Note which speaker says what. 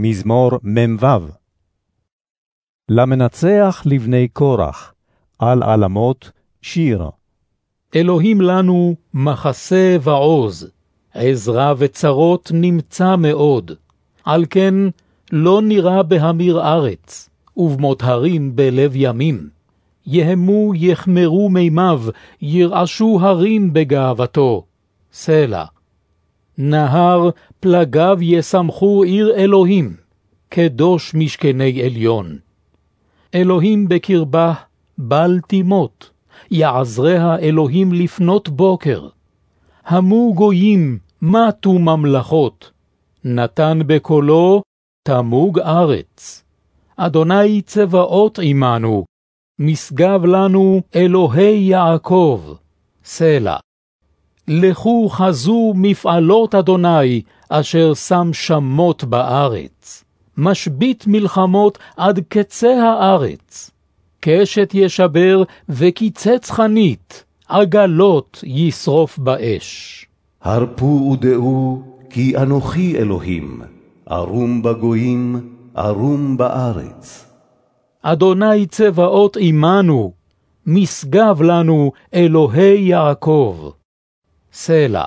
Speaker 1: מזמור מ"ו. למנצח לבני קורח, על עלמות, שיר.
Speaker 2: אלוהים לנו מחסה ועוז, עזרה וצרות נמצא מאוד. על כן לא נראה בהמיר ארץ, ובמות הרים בלב ימים. יהמו יחמרו מימיו, ירעשו הרים בגאוותו. סלע. נהר פלגיו ישמחו עיר אלוהים, קדוש משכני עליון. אלוהים בקרבה, בל תימות, יעזריה אלוהים לפנות בוקר. המו גויים, מתו ממלכות, נתן בקולו, תמוג ארץ. אדוני צבאות עמנו, משגב לנו אלוהי יעקב. סלע. לכו חזו מפעלות אדוני, אשר שם שמות בארץ. משבית מלחמות עד קצה הארץ. קשת ישבר וקיצץ חנית, עגלות ישרוף באש.
Speaker 3: הרפו ודעו, כי אנוכי אלוהים, ערום בגויים, ערום בארץ.
Speaker 2: אדוני צבאות עמנו, משגב לנו אלוהי יעקב. סלע.